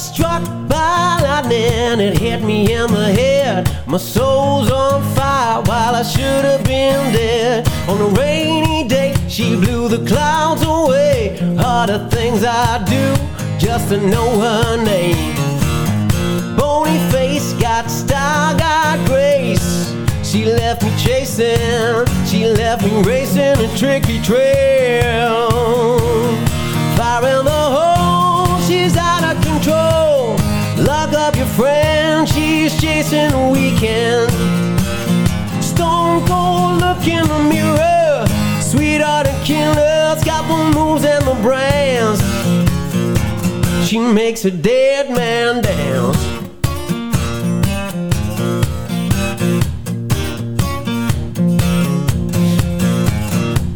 Struck by lightning, it hit me in the head. My soul's on fire while I should have been dead. On a rainy day, she blew the clouds away. All the things I do just to know her name. Bony face, got style, got grace. She left me chasing, she left me racing a tricky trail. Fire chasing weekend. Stone cold look in the mirror, sweetheart and killer, got the moves and the brands. She makes a dead man dance.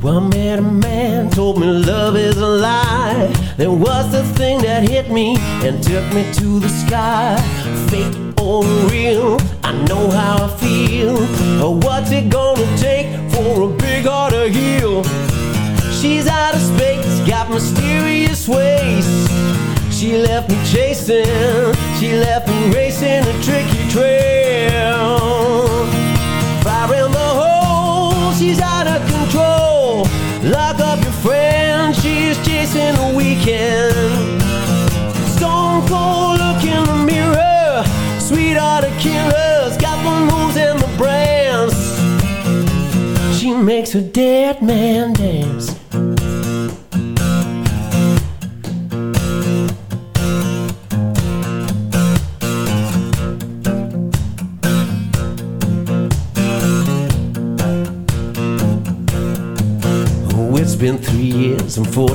Well, I met a man, told me love is a lie. There was the thing that hit me and took me to the sky. Fake or real, I know how I feel. What's it gonna take for a big heart to heal? She's out of space, got mysterious ways. She left me chasing, she left me racing a tricky trail. Fire in the hole, she's out of control. Lock up your friend, she's chasing a weekend. Killers, got the moves and the brands. She makes a dead man dance. Oh, it's been three years and 14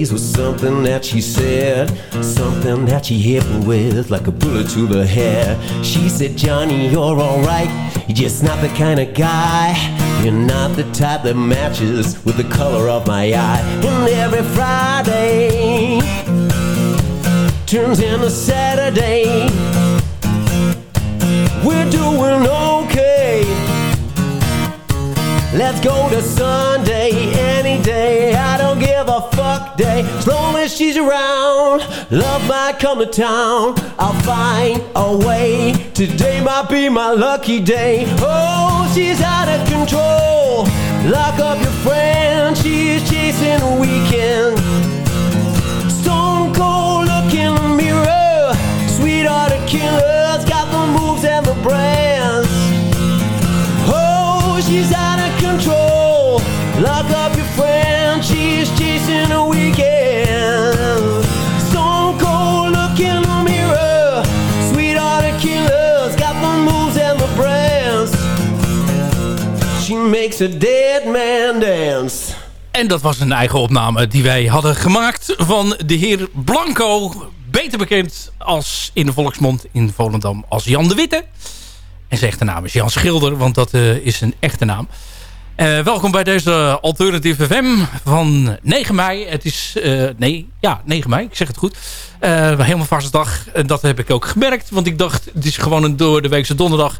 days with something that she said. Something that she hit me with like a bullet to the head. She said, Johnny, you're alright. You're just not the kind of guy. You're not the type that matches with the color of my eye. And every Friday turns into Saturday. We're doing okay. Let's go to Sunday any day. Give a fuck day. As long as she's around, love might come to town. I'll find a way. Today might be my lucky day. Oh, she's out of control. Lock up your friend. She's chasing a weekend. Makes dead man dance. En dat was een eigen opname die wij hadden gemaakt van de heer Blanco. Beter bekend als in de volksmond in Volendam als Jan de Witte. En zijn echte naam is Jan Schilder, want dat eh, is een echte naam. Eh, welkom bij deze Alternative FM van 9 mei. Het is, eh, nee, ja, 9 mei, ik zeg het goed. Eh, helemaal vaste dag. En dat heb ik ook gemerkt, want ik dacht, het is gewoon een door de weekse donderdag.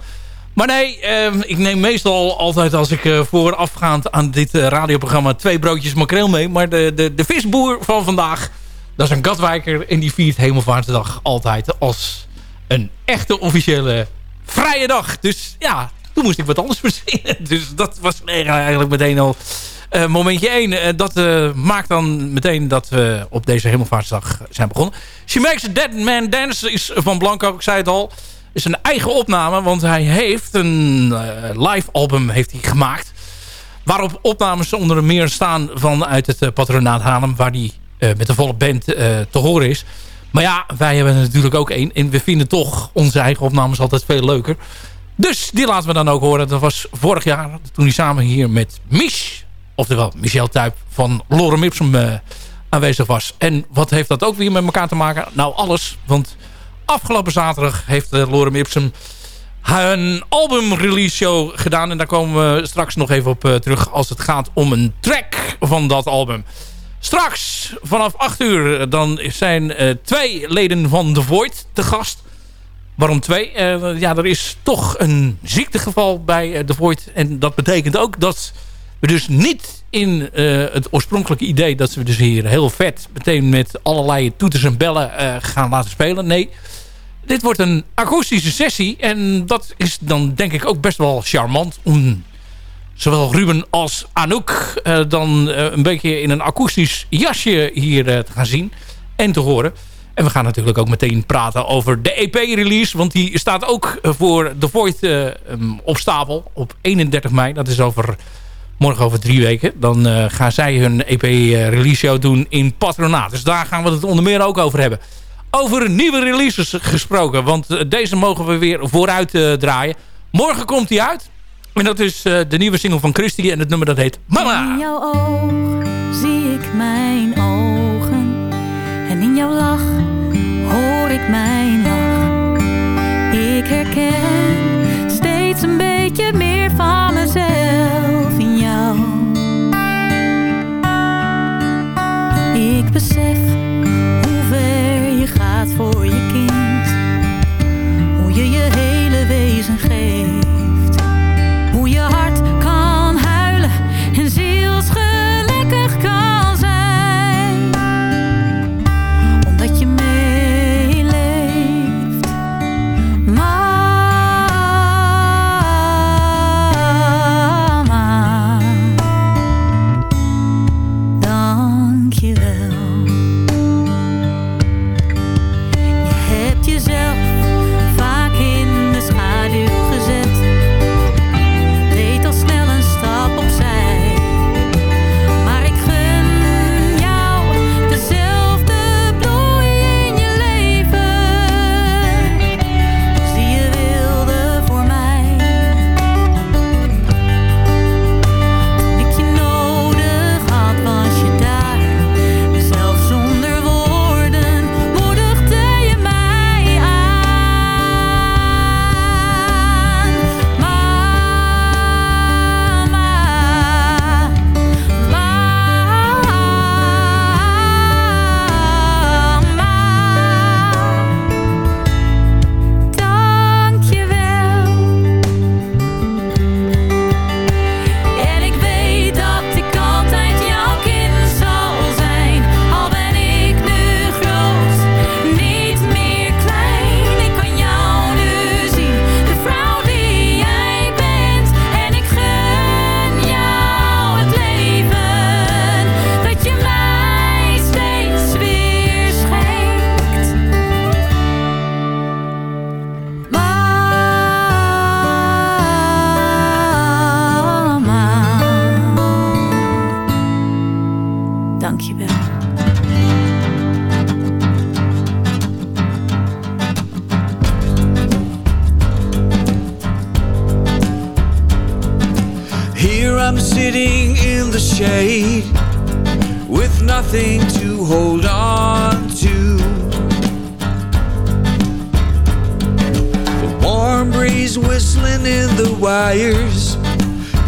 Maar nee, eh, ik neem meestal altijd als ik voorafgaand aan dit radioprogramma twee broodjes makreel mee. Maar de, de, de visboer van vandaag, dat is een Katwijker en die viert Hemelvaartsdag altijd als een echte officiële vrije dag. Dus ja, toen moest ik wat anders verzinnen. Dus dat was eigenlijk meteen al Uh, momentje 1, dat maakt dan meteen dat we op deze Hemelvaartsdag zijn begonnen. She Makes a Dead Man Dance is van Blanco, ik zei het al. Is een eigen opname, want hij heeft een live album heeft hij gemaakt. Waarop opnames onder meer staan vanuit het patronaat Haarlem... waar hij met de volle band te horen is. Maar ja, wij hebben natuurlijk ook één. En we vinden toch onze eigen opnames altijd veel leuker. Dus die laten we dan ook horen. Dat was vorig jaar toen hij samen hier met Mich, oftewel Michel Tuyp van Lorem Ipsum uh, aanwezig was. En wat heeft dat ook weer met elkaar te maken? Nou, alles. Want afgelopen zaterdag heeft uh, Lorem Ipsum een album release show gedaan. En daar komen we straks nog even op uh, terug als het gaat om een track van dat album. Straks vanaf 8 uur dan zijn twee leden van The Void te gast. Waarom twee? Uh, ja, er is toch een ziektegeval bij uh, The Void. En dat betekent ook dat we dus niet in het oorspronkelijke idee... dat we dus hier heel vet meteen met allerlei toeters en bellen gaan laten spelen. Nee, dit wordt een akoestische sessie. En dat is dan denk ik ook best wel charmant om zowel Ruben als Anouk dan een beetje in een akoestisch jasje hier te gaan zien en te horen. En we gaan natuurlijk ook meteen praten over de EP-release. Want die staat ook voor The Void um, op stapel op 31 mei. Dat is over morgen over drie weken. Dan gaan zij hun EP-release show doen in Patronaat. Dus daar gaan we het onder meer ook over hebben. Over nieuwe releases gesproken. Want deze mogen we weer vooruit draaien. Morgen komt hij uit. En dat is de nieuwe single van Christy en het nummer dat heet Mama. In jouw oog zie ik mijn ogen. En in jouw lach ik mijn lach. Ik herken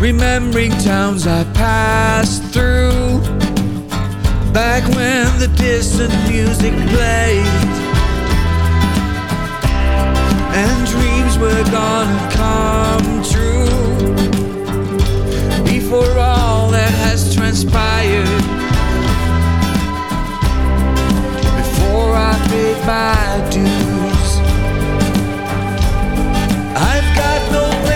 remembering towns I passed through. Back when the distant music played, and dreams were gonna come true. Before all that has transpired, before I paid my dues, I've got no.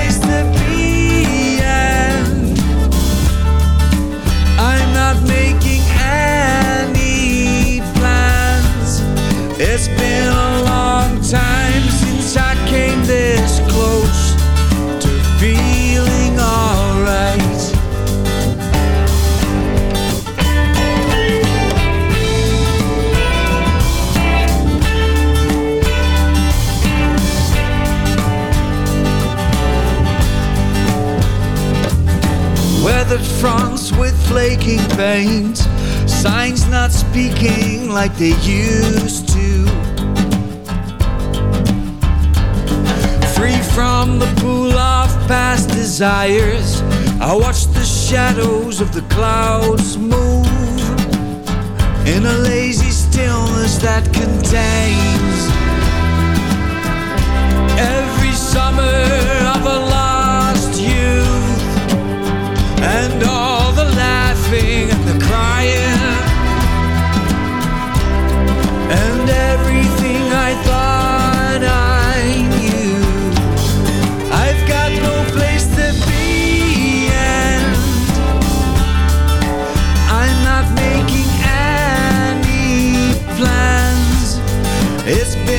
It's been a long time since I came this close to feeling alright. Weathered fronts with flaking paint, signs not speaking like they used to. From the pool of past desires, I watch the shadows of the clouds move in a lazy stillness that contains every summer of a lost youth. And It's been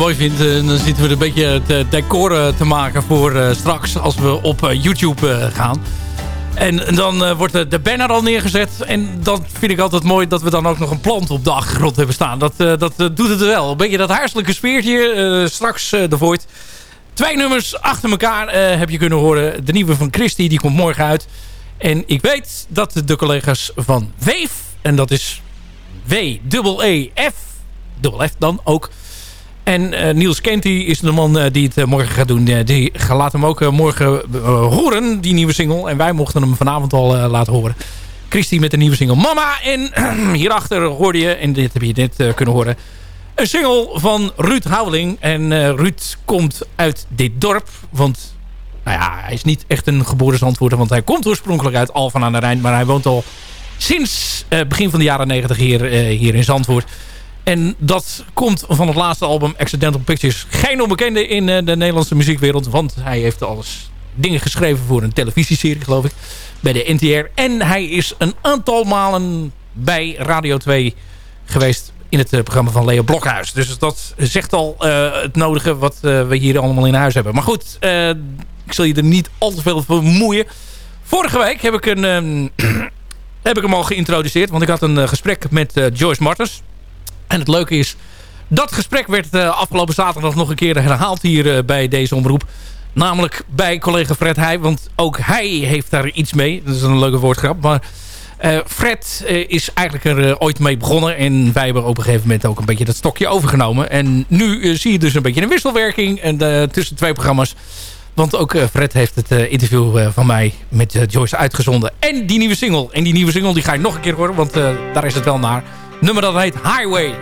mooi vind, eh, dan zitten we een beetje het eh, decor eh, te maken voor straks als we op YouTube gaan. En, dan wordt de, de banner al neergezet. En dan vind ik altijd mooi dat we dan ook nog een plant op de achtergrond hebben staan. Dat, dat doet het wel. Een beetje dat huiselijke sfeertje. eh, straks de Void. Twee nummers achter elkaar heb je kunnen horen. De nieuwe van Christy, die komt morgen uit. En ik weet dat de collega's van Weef, en dat is W-E-E-F, dubbel F dan ook... En eh, Niels Kenty is de man eh, die het eh, morgen gaat doen. Die laat hem ook morgen horen, die nieuwe single. En wij mochten hem vanavond al laten horen. Christy met de nieuwe single Mama. En hierachter hoorde je, en dit heb je net kunnen horen... een single van Ruud Houweling. En Ruud komt uit dit dorp. Want nou ja, hij is niet echt een geboren zandvoerder. Want hij komt oorspronkelijk uit Alphen aan de Rijn. Maar hij woont al sinds begin van de jaren 90 hier, hier in Zandvoort. En dat komt van het laatste album Accidental Pictures. Geen onbekende in eh, de Nederlandse muziekwereld. Want hij heeft alles dingen geschreven voor een televisieserie geloof ik. Bij de NTR. En hij is een aantal malen bij Radio 2 geweest in het eh, programma van Leo Blokhuis. Dus dat zegt al eh, het nodige wat we hier allemaal in huis hebben. Maar goed, ik zal je er niet al te veel vermoeien. Vorige week heb ik, een, ehm, heb ik hem al geïntroduceerd. Want ik had een gesprek met Joyce Martens. En het leuke is, dat gesprek werd uh, afgelopen zaterdag nog een keer herhaald hier uh, bij deze omroep. Namelijk bij collega Fred Heij, want ook hij heeft daar iets mee. Dat is een leuke woordgrap, maar... Uh, Fred is eigenlijk er ooit mee begonnen. En wij hebben op een gegeven moment ook een beetje dat stokje overgenomen. En nu zie je dus een beetje een wisselwerking en, tussen twee programma's. Want ook Fred heeft het interview van mij met Joyce uitgezonden. En die nieuwe single. En die nieuwe single die ga je nog een keer horen, want daar is het wel naar. nummer dat heet Highway.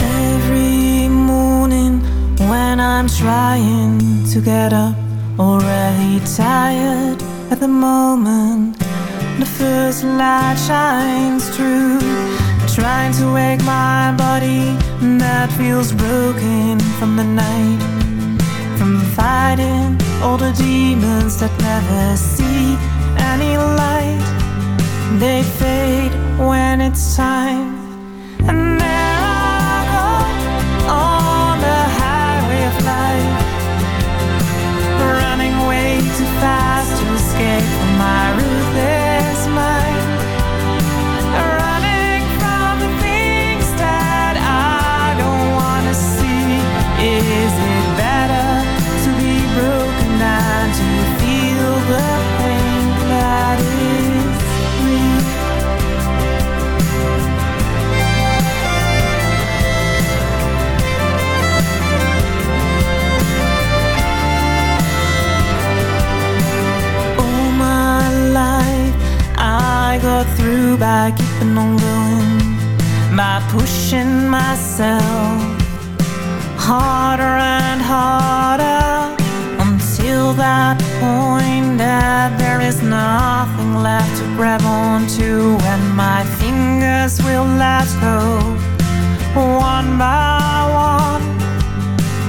Every morning when I'm trying to get up Already tired at the moment The first light shines through trying to wake my body that feels broken from the night. From fighting all the demons that never see any light. They fade when it's time. By keeping on going. By pushing myself harder and harder until that point that there is nothing left to grab onto and my fingers will let go. One by one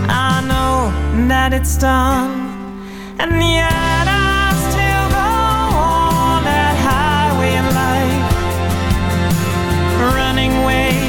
I know that it's done. And yet way.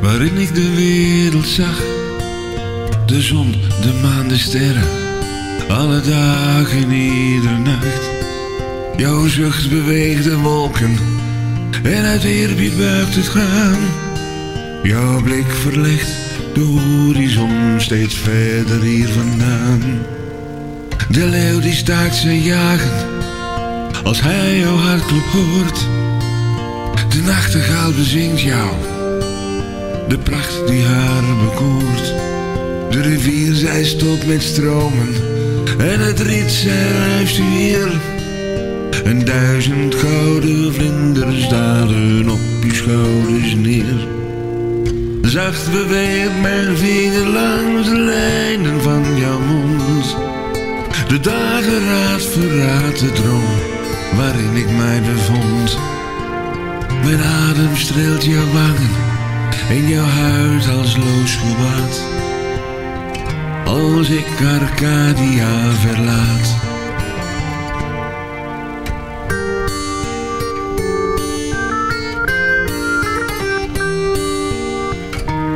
Waarin ik de wereld zag. De zon, de maan, de sterren, alle dagen, iedere nacht. Jouw zucht beweegt de wolken en uit eerbied buigt het gaan. Jouw blik verlicht de horizon steeds verder hier vandaan. De leeuw die staakt zijn jagen als hij jouw hartklop hoort. De nachtegaal bezingt jou, de pracht die haar bekoort. De rivier zij stopt met stromen en het riet zij ruist hier. En duizend gouden vlinders dalen op je schouders neer. Zacht beweegt mijn vinger langs de lijnen van jouw mond. De dageraad verraadt de droom waarin ik mij bevond. Mijn adem streelt jouw wangen en jouw huid als loos gewaad. Als ik Arcadia verlaat.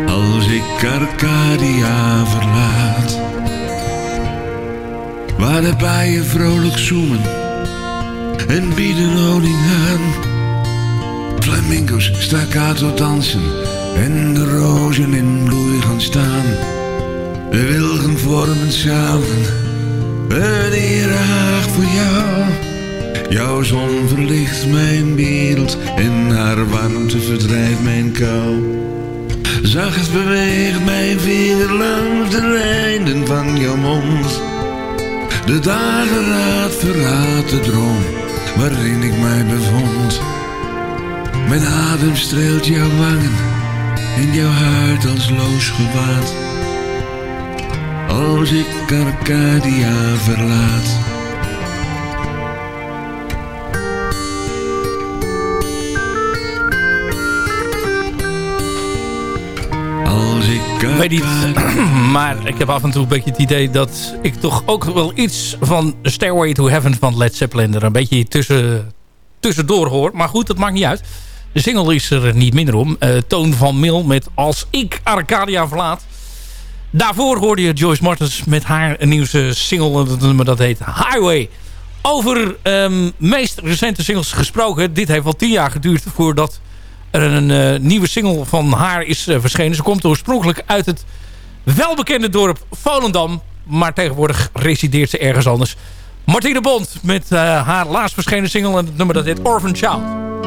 Als ik Arcadia verlaat. Waar de bijen vrolijk zoemen en bieden honing aan flamenco's staccato dansen en de rozen in bloei gaan staan. De wilgen vormen samen een erehaag voor jou. Jouw zon verlicht mijn wereld en haar warmte verdrijft mijn kou. Zacht beweegt mijn vinger langs de lijnen van jouw mond. De dageraad verraadt de droom waarin ik mij bevond. Mijn adem streelt jouw wangen en jouw huid als loos gewaad. Als ik Arcadia verlaat. Als ik Ik weet niet, maar ik heb af en toe een beetje het idee dat ik toch ook wel iets van Stairway to Heaven van Led Zeppelin er een beetje tussen, tussendoor hoor. Maar goed, dat maakt niet uit. De single is er niet minder om. Eh, Toon van Mil met Als ik Arcadia verlaat. Daarvoor hoorde je Joyce Martens met haar nieuwste single. Dat nummer dat heet Highway. Over um, meest recente singles gesproken. Dit heeft al tien jaar geduurd voordat er een uh, nieuwe single van haar is verschenen. Ze komt oorspronkelijk uit het welbekende dorp Volendam. Maar tegenwoordig resideert ze ergens anders. Martine Bond met haar laatst verschenen single. En het nummer dat heet Orphan Child.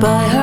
By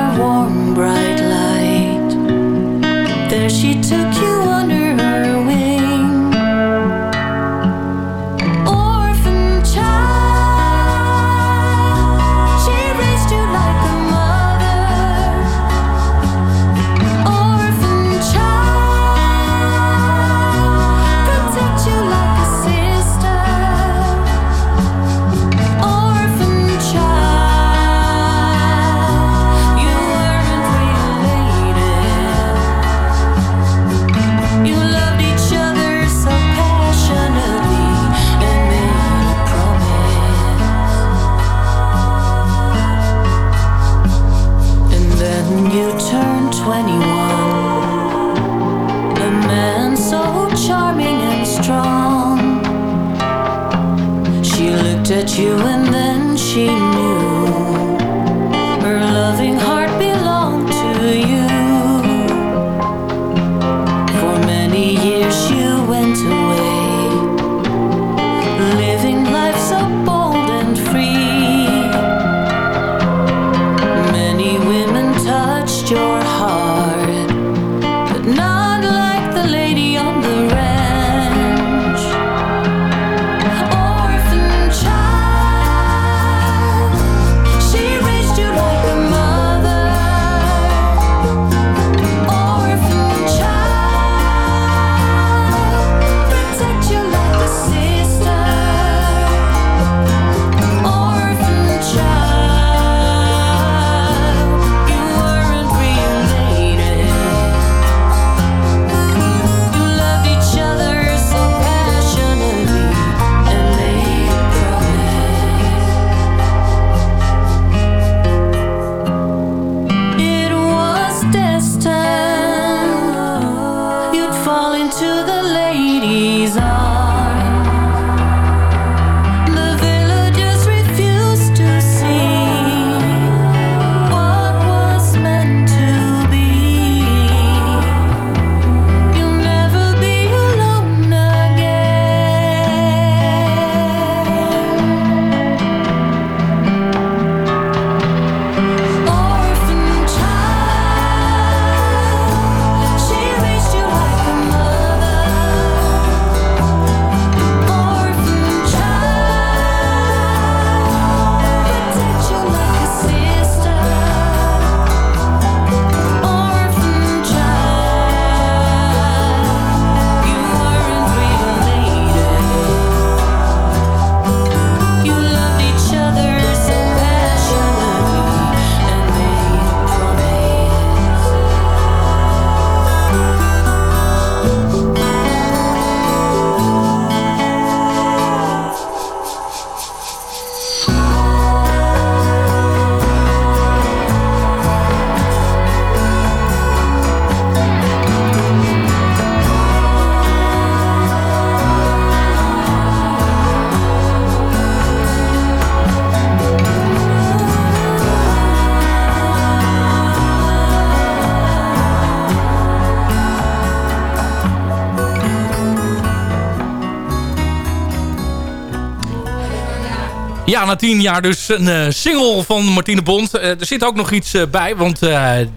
Ja, na tien jaar dus een eh, single van Martine Bond. Eh, er zit ook nog iets eh, bij, want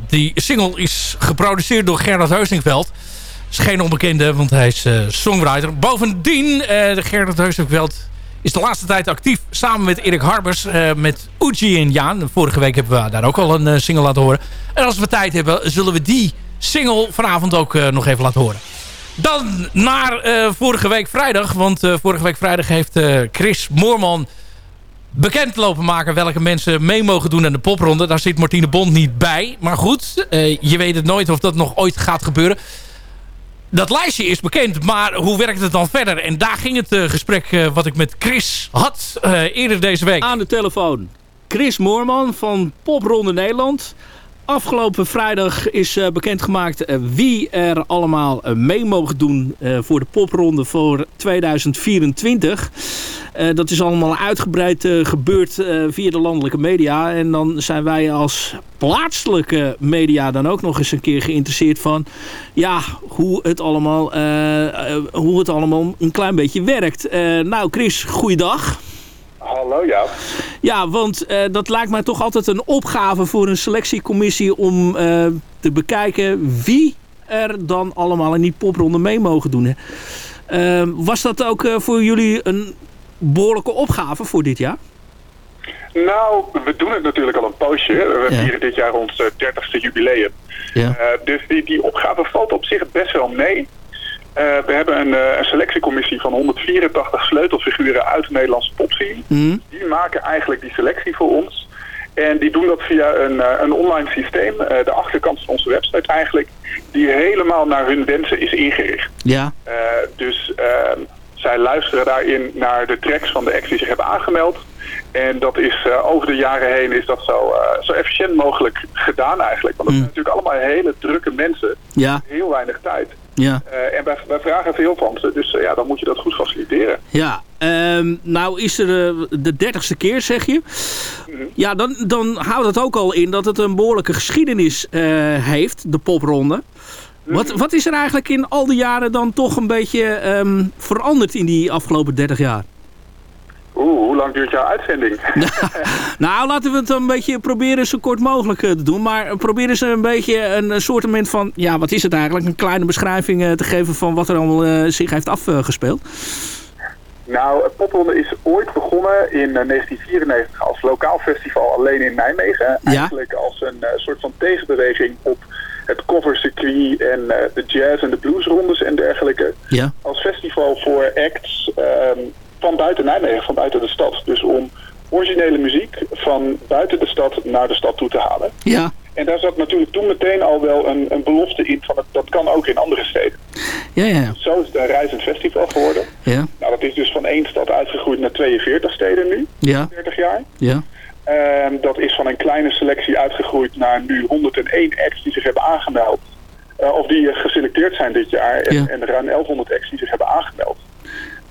die single is geproduceerd door Gerard Heusingveld. Is geen onbekende, want hij is songwriter. Bovendien, Gerard Heusingveld is de laatste tijd actief samen met Erik Harbers, met Uji en Jaan. Vorige week hebben we daar ook al een single laten horen. En als we tijd hebben, zullen we die single vanavond ook nog even laten horen. Dan naar vorige week vrijdag, want vorige week vrijdag heeft Chris Moorman bekend lopen maken welke mensen mee mogen doen aan de popronde. Daar zit Martine Bond niet bij. Maar goed, uh, je weet het nooit of dat nog ooit gaat gebeuren. Dat lijstje is bekend, maar hoe werkt het dan verder? En daar ging het uh, gesprek uh, wat ik met Chris had eerder deze week. Aan de telefoon. Chris Moorman van Popronde Nederland. Afgelopen vrijdag is uh, bekendgemaakt wie er allemaal mee mogen doen voor de popronde voor 2024. Uh, dat is allemaal uitgebreid gebeurd via de landelijke media. En dan zijn wij als plaatselijke media dan ook nog eens een keer geïnteresseerd van... ja, hoe het allemaal, hoe het allemaal een klein beetje werkt. nou Chris, goeiedag. Hallo ja. Ja, want dat lijkt mij toch altijd een opgave voor een selectiecommissie... om te bekijken wie er dan allemaal in die popronde mee mogen doen. Hè. was dat ook voor jullie een behoorlijke opgave voor dit jaar? Nou, we doen het natuurlijk al een poosje. We vieren dit jaar ons 30ste jubileum. Ja. Dus die, die opgave valt op zich best wel mee. Uh, we hebben een, uh, een, selectiecommissie van 184 sleutelfiguren uit de Nederlandse popscene. Mm. Die maken eigenlijk die selectie voor ons. En die doen dat via een, een online systeem. de achterkant van onze website eigenlijk. Die helemaal naar hun wensen is ingericht. Ja. dus ehm, zij luisteren daarin naar de tracks van de acts die zich hebben aangemeld. En dat is over de jaren heen is dat zo, zo efficiënt mogelijk gedaan eigenlijk. Want het zijn natuurlijk allemaal hele drukke mensen. Ja. Heel weinig tijd. Ja. Uh, en wij, wij, vragen veel van ze. Dus ja, dan moet je dat goed faciliteren. Ja. Um, nou is er de dertigste keer, zeg je. Mm -hmm. Ja, dan, dan houdt het ook al in dat het een behoorlijke geschiedenis heeft, de popronde. Wat, wat is er eigenlijk in al die jaren dan toch een beetje um, veranderd in die afgelopen 30 jaar? Oeh, hoe lang duurt jouw uitzending? nou, laten we het een beetje proberen zo kort mogelijk eh, te doen. Maar proberen ze een beetje een soortement van... Ja, wat is het eigenlijk? Een kleine beschrijving uh, te geven van wat er allemaal uh, zich heeft afgespeeld. Nou, Popronde is ooit begonnen in 1994 als lokaal festival alleen in Nijmegen. Ja? Eigenlijk als een soort van tegenbeweging op het covercircuit en uh, de jazz- en de bluesrondes en dergelijke. Ja. Als festival voor acts um, van buiten Nijmegen, van buiten de stad. Dus om originele muziek van buiten de stad naar de stad toe te halen. Ja. En daar zat natuurlijk toen meteen al wel een, een belofte in van het, dat kan ook in andere steden. Ja, ja. Zo is het een reizend festival geworden. Ja. Nou, dat is dus van één stad uitgegroeid naar 42 steden nu. Ja. 30 jaar. Ja. Um, dat is van een kleine selectie uitgegroeid naar nu 101 acts die zich hebben aangemeld. Uh, of die geselecteerd zijn dit jaar. En, Ja. en ruim 1100 acts die zich hebben aangemeld.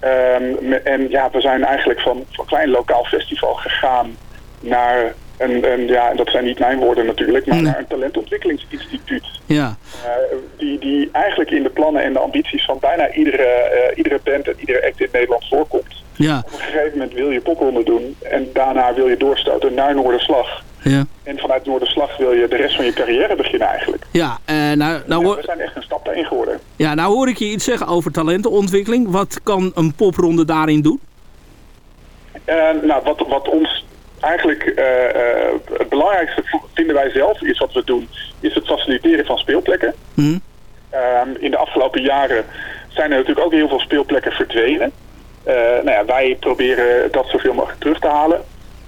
Um, en ja, we zijn eigenlijk van, van klein lokaal festival gegaan naar een, een ja, dat zijn niet mijn woorden natuurlijk, maar naar een talentontwikkelingsinstituut. Ja. Uh, die, die eigenlijk in de plannen en de ambities van bijna iedere, uh, iedere band en iedere act in Nederland voorkomt. Ja. Op een gegeven moment wil je popronde doen en daarna wil je doorstoten naar Noorderslag. Ja. En vanuit Noorderslag wil je de rest van je carrière beginnen eigenlijk. Ja, uh, nou, nou, Ja, we zijn echt een stap daarin geworden. ja, nou hoor ik je iets zeggen over talentenontwikkeling. Wat kan een popronde daarin doen? Uh, nou, wat, wat ons eigenlijk uh, uh, het belangrijkste vinden wij zelf is wat we doen, is het faciliteren van speelplekken. Hm? Um, in de afgelopen jaren zijn er natuurlijk ook heel veel speelplekken verdwenen. Nou ja, wij proberen dat zoveel mogelijk terug te halen.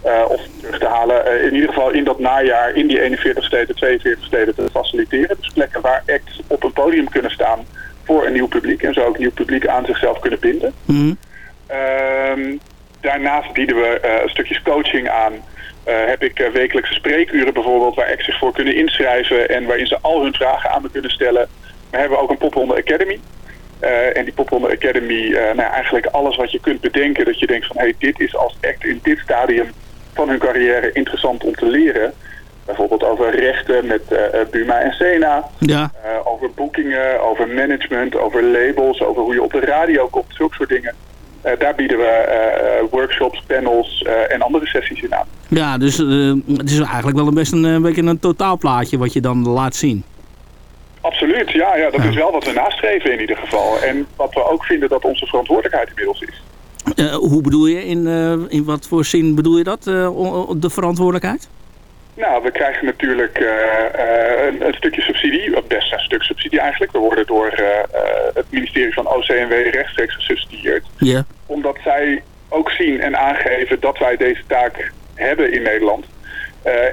Uh, of terug te halen, uh, in ieder geval in dat najaar in die 41 steden, 42 steden te faciliteren. Dus plekken waar acts op een podium kunnen staan voor een nieuw publiek. En zo ook nieuw publiek aan zichzelf kunnen binden. Hm? Um, daarnaast bieden we uh, stukjes coaching aan. Uh, heb ik uh, wekelijkse spreekuren bijvoorbeeld waar acts zich voor kunnen inschrijven en waarin ze al hun vragen aan me kunnen stellen. We hebben ook een Popronde Academy. Uh, en die Popronde Academy, nou ja, eigenlijk alles wat je kunt bedenken. Dat je denkt van, hé, hey, dit is als act in dit stadium van hun carrière interessant om te leren. Bijvoorbeeld over rechten met uh, Buma en Sena. Ja. over boekingen, over management, over labels, over hoe je op de radio komt. Zulke soort dingen. Eh, daar bieden we eh, workshops, panels eh, en andere sessies in aan. Ja, dus eh, het is eigenlijk wel een best een, een beetje een totaalplaatje wat je dan laat zien. Absoluut, ja, ja dat is wel wat we nastreven in ieder geval. En wat we ook vinden dat onze verantwoordelijkheid inmiddels is. Eh, hoe bedoel je, in, eh, in wat voor zin bedoel je dat, eh, de verantwoordelijkheid? Nou, we krijgen natuurlijk een, een stukje subsidie, best een stuk subsidie eigenlijk. We worden door het ministerie van OCMW rechtstreeks gesubsidieerd. Omdat zij ook zien en aangeven dat wij deze taak hebben in Nederland.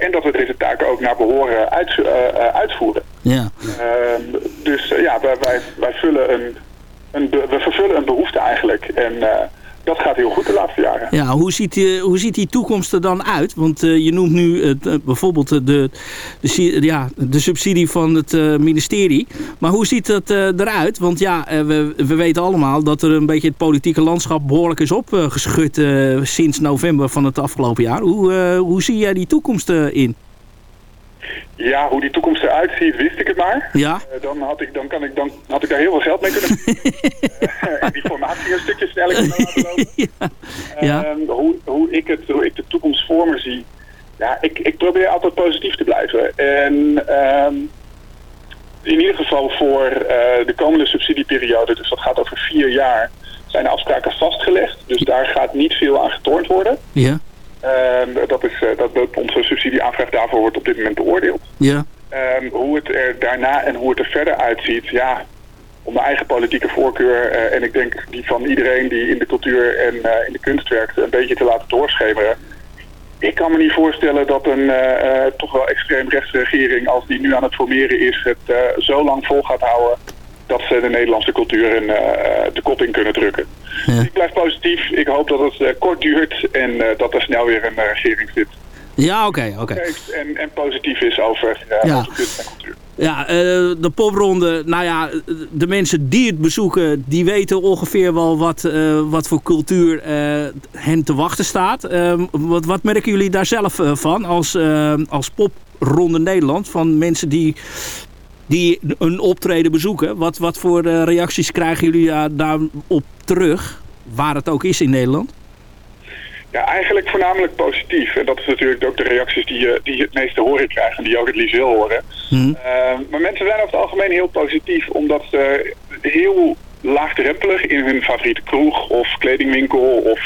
En dat we deze taken ook naar behoren uit, uitvoeren. Ja. Ehm, dus ja, wij, wij, wij vullen een, een, we vervullen een behoefte eigenlijk. En dat gaat heel goed de laatste jaren. Ja, hoe ziet, die, hoe ziet die toekomst er dan uit? Want eh, je noemt nu eh, bijvoorbeeld eh, de, de, ja, de subsidie van het eh, ministerie. Maar hoe ziet dat eh, eruit? Want ja, eh, we, we weten allemaal dat er een beetje het politieke landschap behoorlijk is opgeschud eh, sinds november van het afgelopen jaar. Hoe, eh, hoe zie jij die toekomst eh, in? Ja, hoe die toekomst eruit ziet, wist ik het maar. Ja. Eh, dan, had ik, dan, kan ik, dan had ik daar heel veel geld mee kunnen verdienen. en die formatie een stukje sneller kunnen laten lopen. Ja. Ehm, hoe, hoe, ik het, hoe ik de toekomst voor me zie. Ja, ik, ik probeer altijd positief te blijven. En ehm, in ieder geval voor eh, de komende subsidieperiode, dus dat gaat over vier jaar, zijn de afspraken vastgelegd. Dus daar gaat niet veel aan getornd worden. Ja. Ehm, dat is, eh, dat, dat onze subsidieaanvraag daarvoor wordt op dit moment beoordeeld. Ja. Ehm, hoe het er daarna en hoe het er verder uitziet, ja, om mijn eigen politieke voorkeur eh, en ik denk die van iedereen die in de cultuur en eh, in de kunst werkt, een beetje te laten doorschemeren. Ik kan me niet voorstellen dat een toch wel extreem rechtse regering, als die nu aan het formeren is, het zo lang vol gaat houden dat ze de Nederlandse cultuur in, eh, de kop in kunnen drukken. Ik blijf positief. Ik hoop dat het eh, kort duurt en eh, dat er snel weer een regering zit. Ja, oké, oké. Heeft En, en positief is over Ja. kunst en cultuur. Ja, de popronde, nou ja, de mensen die het bezoeken, die weten ongeveer wel wat, wat voor cultuur hen te wachten staat. Eh, wat, wat merken jullie daar zelf van als, als popronde Nederland? Van mensen die, die een optreden bezoeken. Wat, wat voor eh, reacties krijgen jullie eh, daarop terug? Waar het ook is in Nederland? Ja, eigenlijk voornamelijk positief. En dat is natuurlijk ook de reacties die je, die je het meeste horen krijgen. En die je ook het liefst wil horen. Eh, maar mensen zijn over het algemeen heel positief. Omdat ze heel laagdrempelig in hun favoriete kroeg of kledingwinkel of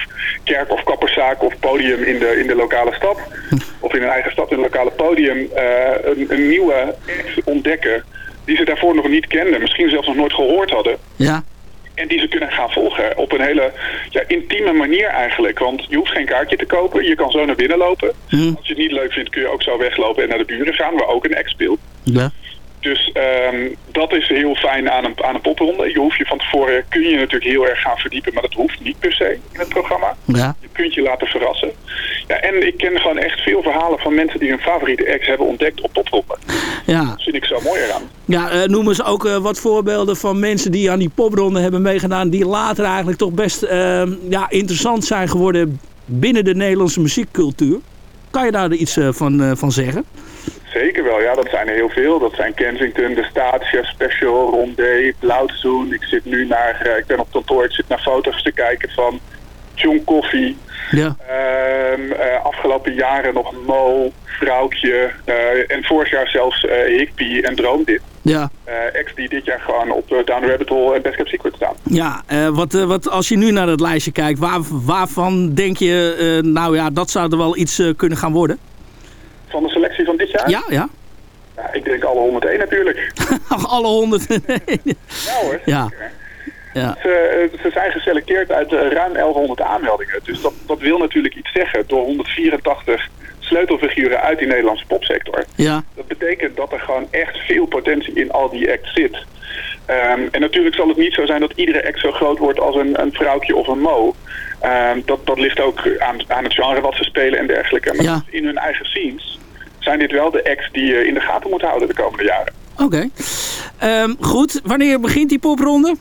kerk of kapperszaak of podium in de, in de lokale stad. Of in hun eigen stad, in een lokale podium, eh, een, een nieuwe act ontdekken die ze daarvoor nog niet kenden. Misschien zelfs nog nooit gehoord hadden. Ja. En die ze kunnen gaan volgen op een hele ja, intieme manier eigenlijk. Want je hoeft geen kaartje te kopen. Je kan zo naar binnen lopen. Als je het niet leuk vindt kun je ook zo weglopen en naar de buren gaan. Waar ook een act speelt. Ja. Dus ehm, dat is heel fijn aan een, aan een popronde. Je hoeft je van tevoren, kun je natuurlijk heel erg gaan verdiepen. Maar dat hoeft niet per se in het programma. Ja. Je kunt je laten verrassen. Ja, en ik ken gewoon echt veel verhalen van mensen die hun favoriete act hebben ontdekt op popronden. Ja. Dat vind ik zo mooi eraan. Ja, eh, noem eens ook eh, wat voorbeelden van mensen die aan die popronde hebben meegedaan... die later eigenlijk toch best eh, ja, interessant zijn geworden binnen de Nederlandse muziekcultuur. Kan je daar iets eh, van, van zeggen? Zeker wel, ja, dat zijn er heel veel. Dat zijn Kensington, De Staat, Chef Special, Rondé, Blauwzoen. Ik zit nu naar, eh, ik ben op kantoor, ik zit naar foto's te kijken van John Coffee. Ja. Ehm, eh, afgelopen jaren nog Mo, Vrouwtje eh, en vorig jaar zelfs Higby en Droomdit. Ja. Acts die dit jaar gewoon op Down the Rabbit Hole en Best Kept Secret staan. Ja, wat, wat, als je nu naar het lijstje kijkt, waar, waarvan denk je... nou ja, dat zou er wel iets kunnen gaan worden? Van de selectie van dit jaar? Ja, ja. Ja, ik denk alle 101 natuurlijk. Alle honderd. ja hoor. ja. Ja. Ze, eh, ze zijn geselecteerd uit eh, ruim 1100 aanmeldingen. Dus dat, dat wil natuurlijk iets zeggen door 184 sleutelfiguren uit die Nederlandse popsector. Ja. Dat betekent dat er gewoon echt veel potentie in al die acts zit. Ehm, en natuurlijk zal het niet zo zijn dat iedere act zo groot wordt als een, een vrouwtje of een mo. Ehm, dat, dat ligt ook aan, aan het genre wat ze spelen en dergelijke. Maar Ja. in hun eigen scenes zijn dit wel de acts die je in de gaten moet houden de komende jaren. Oké. Ehm, goed, wanneer begint die popronde?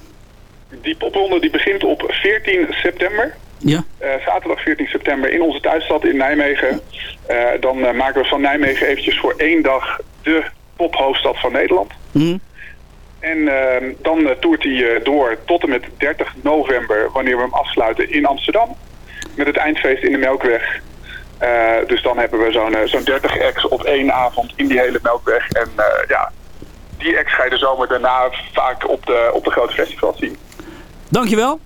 Die popronde die begint op 14 september. Ja. Eh, zaterdag 14 september in onze thuisstad in Nijmegen. Eh, dan eh, maken we van Nijmegen eventjes voor één dag de pophoofdstad van Nederland. Hm. En ehm, dan eh, toert hij eh, door tot en met 30 november, wanneer we hem afsluiten in Amsterdam. Met het eindfeest in de Melkweg. Eh, dus dan hebben we zo'n zo'n 30 acts op één avond in die hele Melkweg. En ja, die acts ga je de zomer daarna vaak op de, op de grote festivals zien. Dankjewel.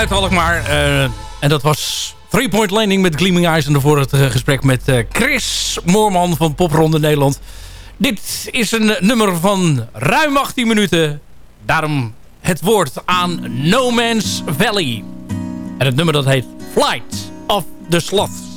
Uit Alkmaar. Uh, en dat was Three Point Landing met Gleaming Eyes. En daarvoor het uh, gesprek met uh, Chris Moorman van Popronde Nederland. Dit is een nummer van ruim 18 minuten. Daarom het woord aan No Man's Valley. En het nummer dat heet Flight of the Sloth.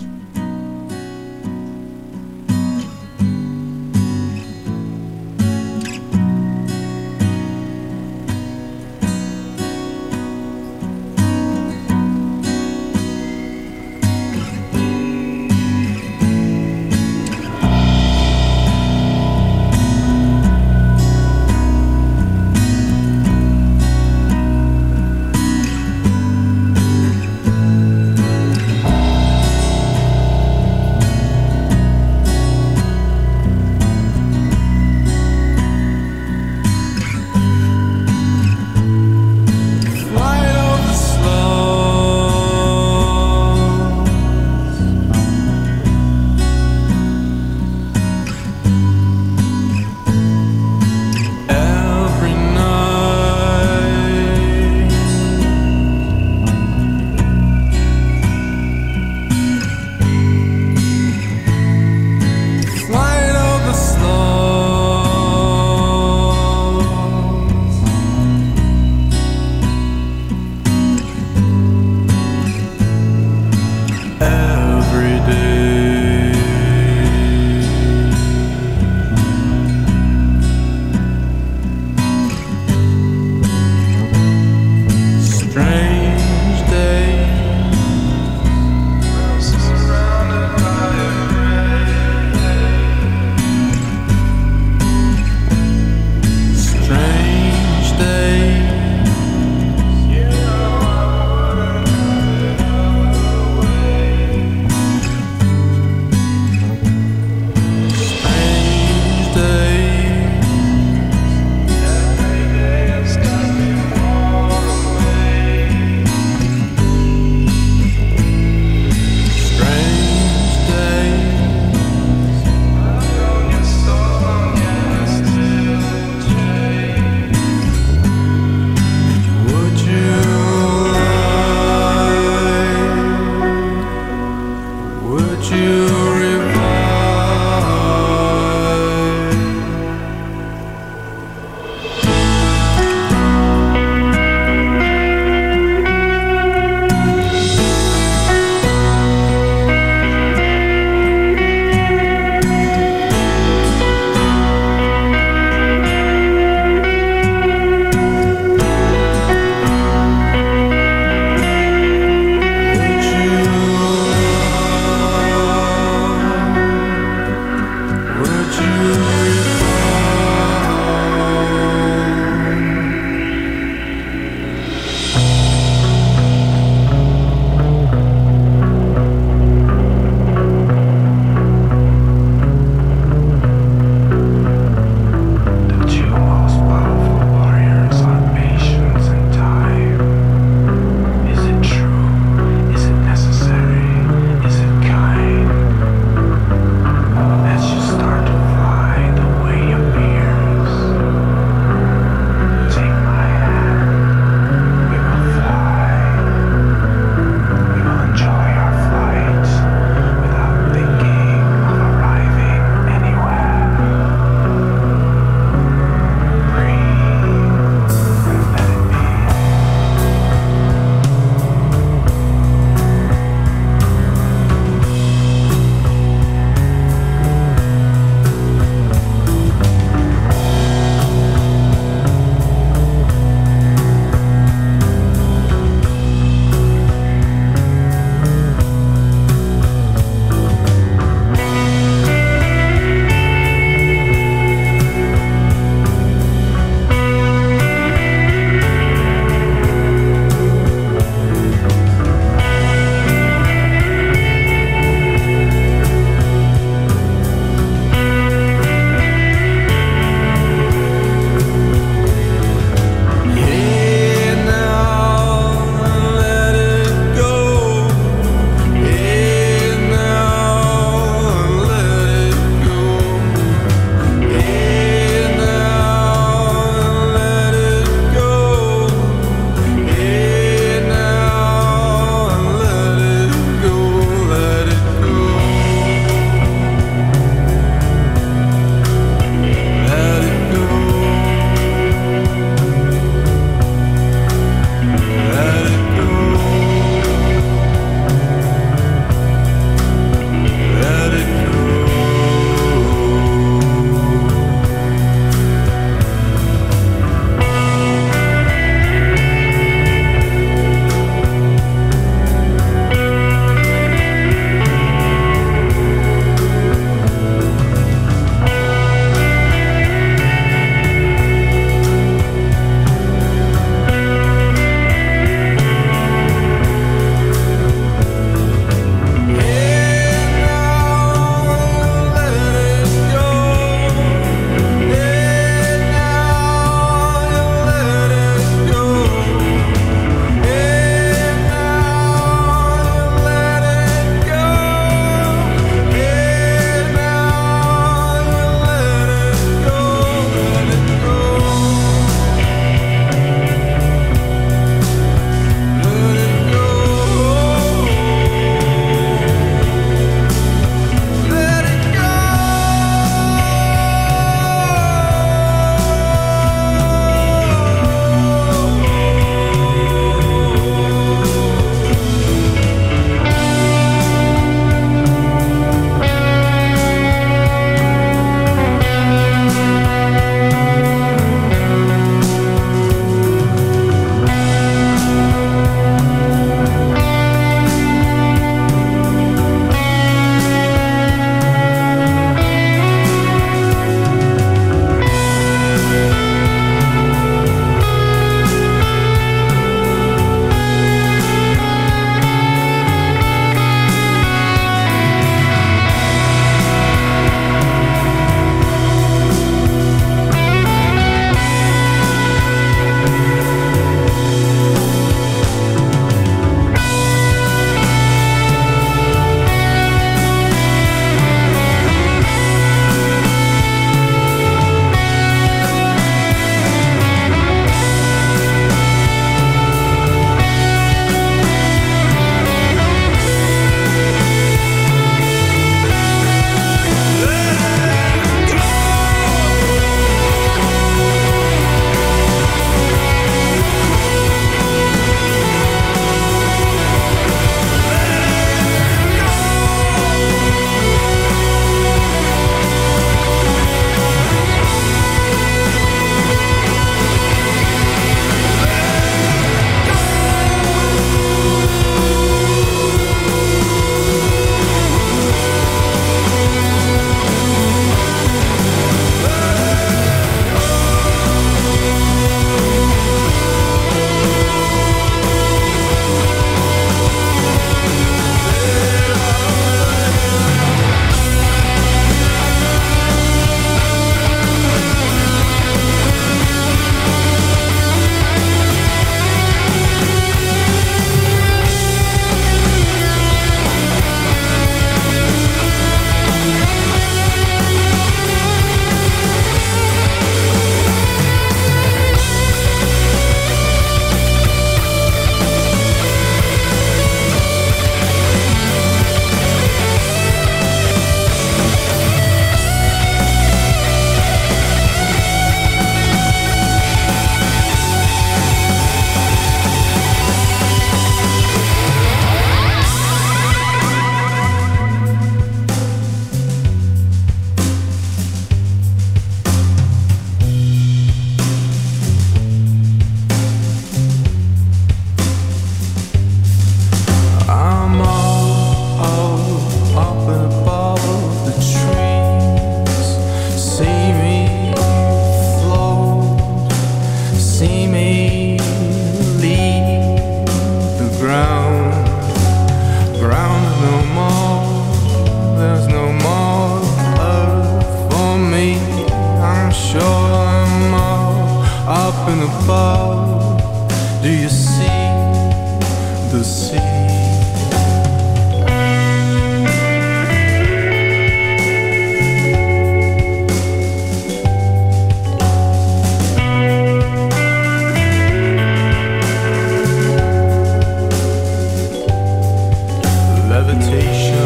gravitation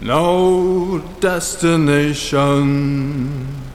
No destination.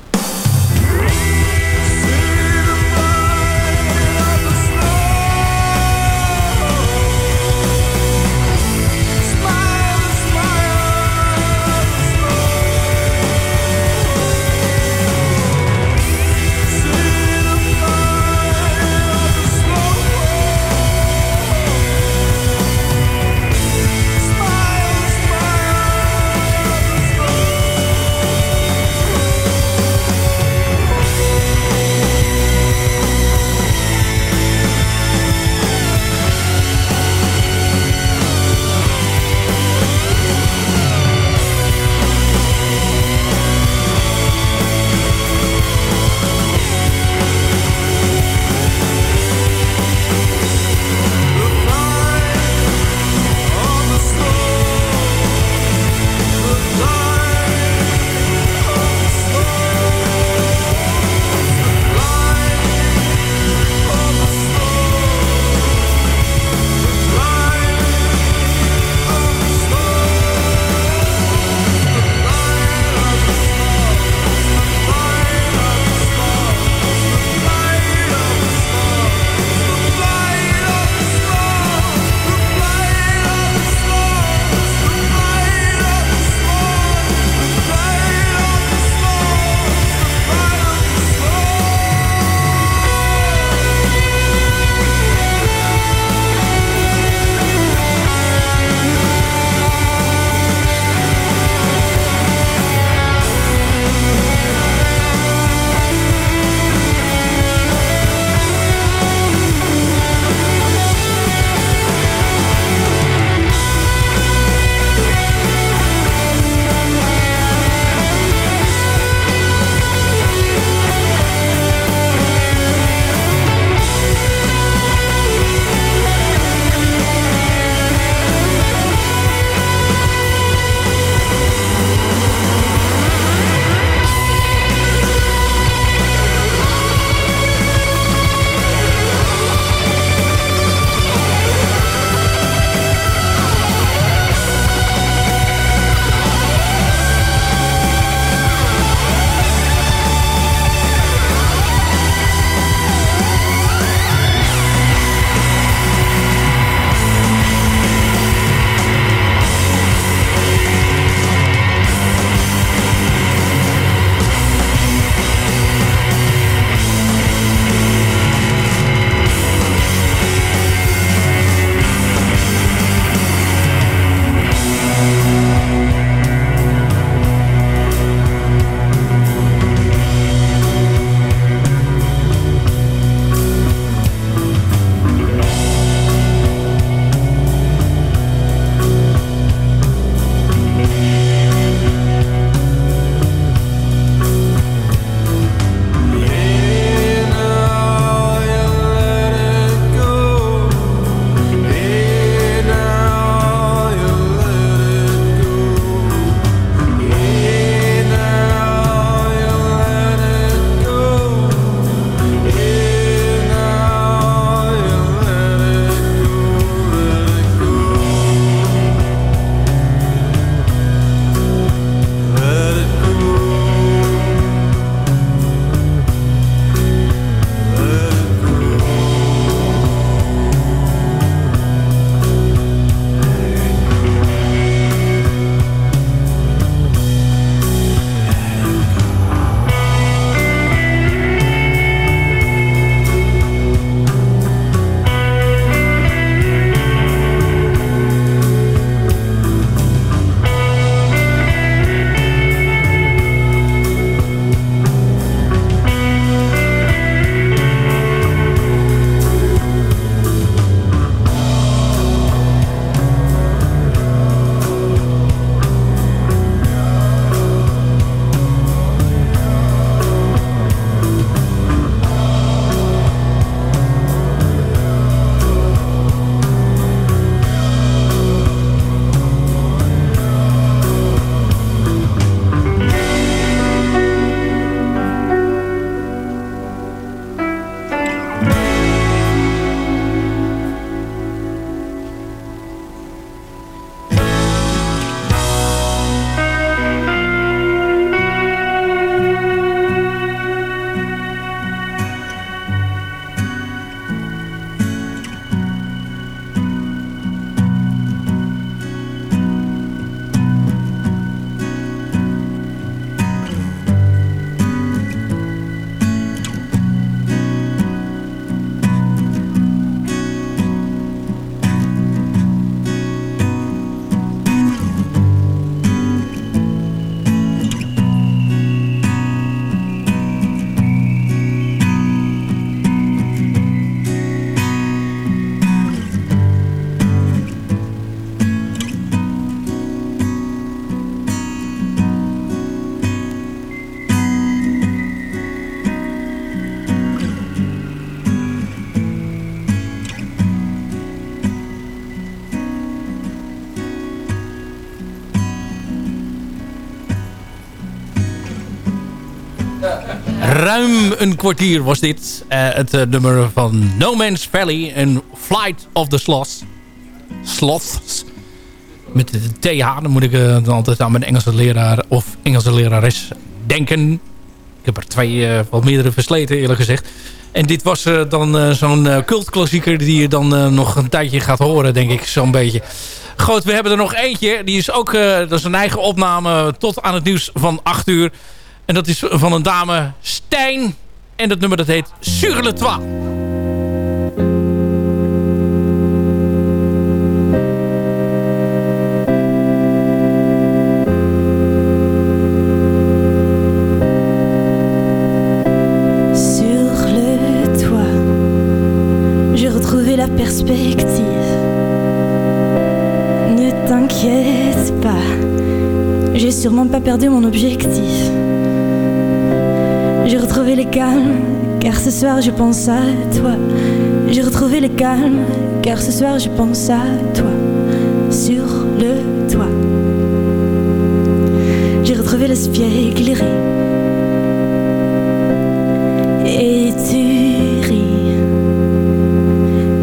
Een kwartier was dit. Uh, het uh, nummer van No Man's Valley en Flight of the Sloths. Sloths. Met de TH, dan moet ik uh, dan altijd aan mijn Engelse leraar of Engelse lerares denken. Ik heb er twee, wat meerdere versleten eerlijk gezegd. En dit was dan zo'n cultklassieker die je dan nog een tijdje gaat horen, denk ik, zo'n beetje. Goed, we hebben er nog eentje. Die is ook, dat is een eigen opname tot aan het nieuws van 8 uur. En dat is van een dame, Stijn. En dat nummer dat heet Sur le Toit. Perspective. Ne t'inquiète pas, j'ai sûrement pas perdu mon objectif. Calme, car ce soir je pense à toi. J'ai retrouvé le calme, car ce soir je pense à toi. Sur le toit, j'ai retrouvé l'espier éclairé. Et tu ris,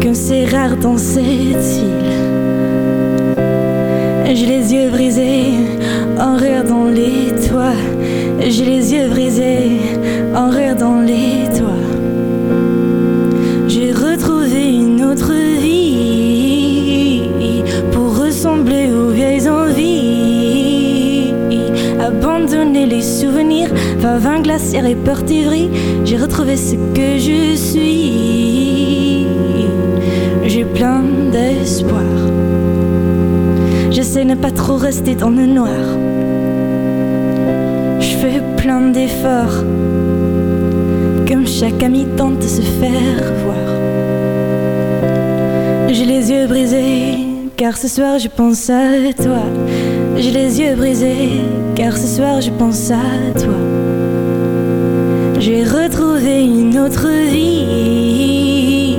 comme c'est rare dans cette île. J'ai les yeux brisés en regardant les toits. J'ai les yeux brisés en regardant les toits. J'ai retrouvé une autre vie pour ressembler aux vieilles envies. Abandonner les souvenirs, vin glaciaire et porte J'ai retrouvé ce que je suis. J'ai plein d'espoir. J'essaie de ne pas trop rester dans le noir. Plein d'efforts, comme chaque ami tente de se faire voir. J'ai les yeux brisés, car ce soir je pense à toi. J'ai les yeux brisés, car ce soir je pense à toi. J'ai retrouvé une autre vie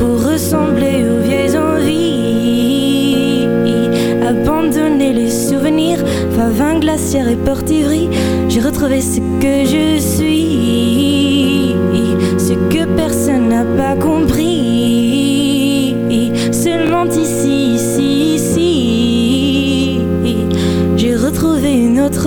pour ressembler aux vieilles envies. Abandonner les souvenirs, vin glaciaire et porte J'ai retrouvé ce que je suis, ce que personne n'a pas compris. Seulement ici, ici, ici, j'ai retrouvé une autre